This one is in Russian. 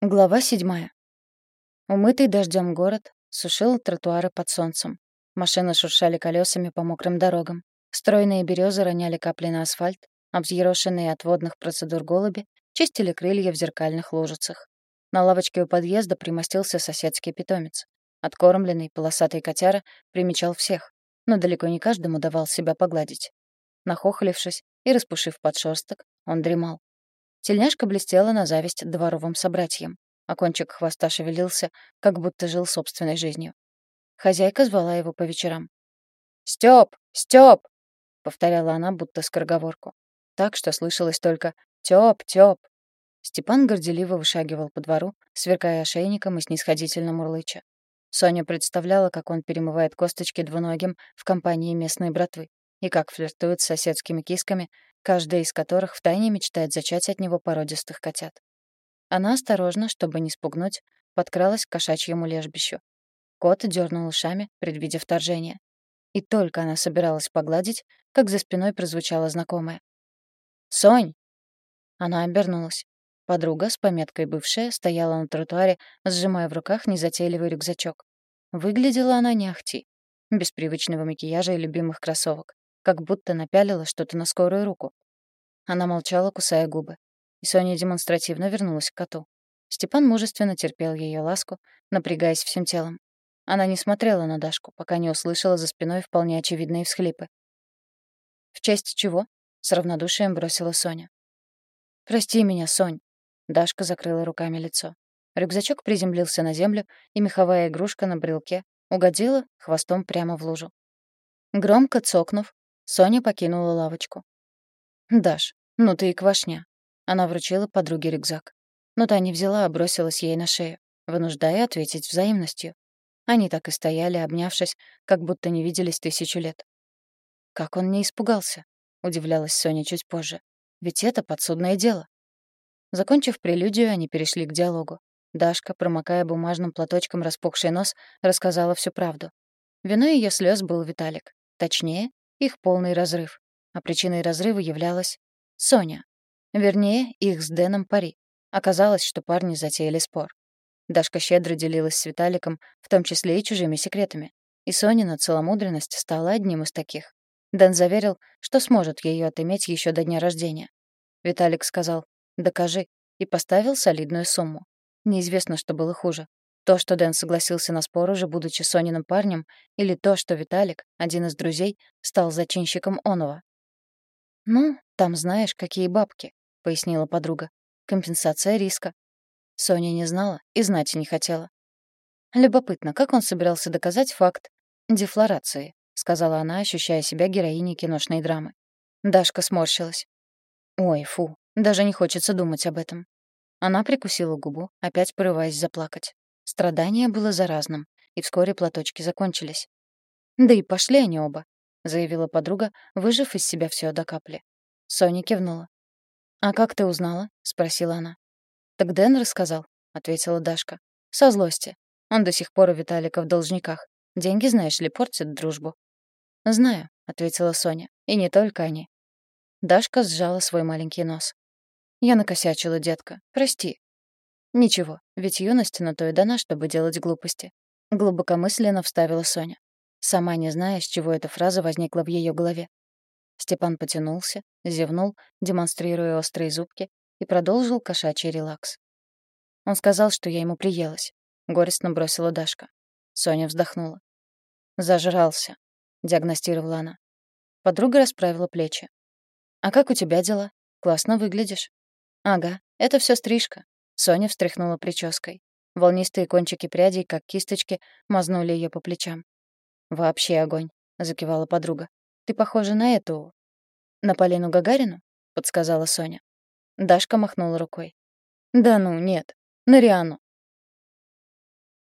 Глава седьмая. Умытый дождем город сушил тротуары под солнцем. Машины шуршали колесами по мокрым дорогам. Стройные березы роняли капли на асфальт, объерошенные от водных процедур голуби чистили крылья в зеркальных лужицах. На лавочке у подъезда примостился соседский питомец. Откормленный полосатый котяра примечал всех, но далеко не каждому давал себя погладить. Нахохлившись и распушив подшерсток, он дремал. Тельняшка блестела на зависть дворовым собратьям, а кончик хвоста шевелился, как будто жил собственной жизнью. Хозяйка звала его по вечерам. «Стёп! Стёп!» — повторяла она, будто скороговорку. Так, что слышалось только «Тёп! Тёп!». Степан горделиво вышагивал по двору, сверкая ошейником и снисходительно мурлыча. Соня представляла, как он перемывает косточки двуногим в компании местной братвы и как флиртует с соседскими кисками, каждая из которых втайне мечтает зачать от него породистых котят. Она осторожно, чтобы не спугнуть, подкралась к кошачьему лежбищу. Кот дернул ушами, предвидя вторжение. И только она собиралась погладить, как за спиной прозвучало знакомое. «Сонь!» Она обернулась. Подруга, с пометкой «бывшая», стояла на тротуаре, сжимая в руках незатейливый рюкзачок. Выглядела она не ахти, без привычного макияжа и любимых кроссовок как будто напялила что-то на скорую руку. Она молчала, кусая губы. И Соня демонстративно вернулась к коту. Степан мужественно терпел ее ласку, напрягаясь всем телом. Она не смотрела на Дашку, пока не услышала за спиной вполне очевидные всхлипы. «В честь чего?» — с равнодушием бросила Соня. «Прости меня, Сонь». Дашка закрыла руками лицо. Рюкзачок приземлился на землю, и меховая игрушка на брелке угодила хвостом прямо в лужу. Громко цокнув, Соня покинула лавочку. «Даш, ну ты и квашня». Она вручила подруге рюкзак. Но та не взяла, а бросилась ей на шею, вынуждая ответить взаимностью. Они так и стояли, обнявшись, как будто не виделись тысячу лет. «Как он не испугался?» — удивлялась Соня чуть позже. «Ведь это подсудное дело». Закончив прелюдию, они перешли к диалогу. Дашка, промокая бумажным платочком распухший нос, рассказала всю правду. Виной ее слез был Виталик. Точнее, их полный разрыв. А причиной разрыва являлась Соня. Вернее, их с Дэном пари. Оказалось, что парни затеяли спор. Дашка щедро делилась с Виталиком, в том числе и чужими секретами. И Сонина целомудренность стала одним из таких. Дэн заверил, что сможет ее отыметь еще до дня рождения. Виталик сказал «докажи» и поставил солидную сумму. Неизвестно, что было хуже. То, что Дэн согласился на спор уже будучи Сониным парнем, или то, что Виталик, один из друзей, стал зачинщиком оного. «Ну, там знаешь, какие бабки», — пояснила подруга. «Компенсация риска». Соня не знала и знать не хотела. «Любопытно, как он собирался доказать факт дефлорации», — сказала она, ощущая себя героиней киношной драмы. Дашка сморщилась. «Ой, фу, даже не хочется думать об этом». Она прикусила губу, опять порываясь заплакать. Страдание было заразным, и вскоре платочки закончились. «Да и пошли они оба», — заявила подруга, выжив из себя все до капли. Соня кивнула. «А как ты узнала?» — спросила она. «Так Дэн рассказал», — ответила Дашка. «Со злости. Он до сих пор у Виталика в должниках. Деньги, знаешь ли, портят дружбу». «Знаю», — ответила Соня. «И не только они». Дашка сжала свой маленький нос. «Я накосячила, детка. Прости. «Ничего, ведь юность на то и дана, чтобы делать глупости», — глубокомысленно вставила Соня. Сама не зная, с чего эта фраза возникла в ее голове. Степан потянулся, зевнул, демонстрируя острые зубки, и продолжил кошачий релакс. Он сказал, что я ему приелась. Горестно бросила Дашка. Соня вздохнула. «Зажрался», — диагностировала она. Подруга расправила плечи. «А как у тебя дела? Классно выглядишь». «Ага, это все стрижка. Соня встряхнула прической. Волнистые кончики прядей, как кисточки, мазнули ее по плечам. «Вообще огонь», — закивала подруга. «Ты похожа на эту...» «На Полину Гагарину?» — подсказала Соня. Дашка махнула рукой. «Да ну, нет. На Риану.